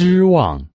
失望。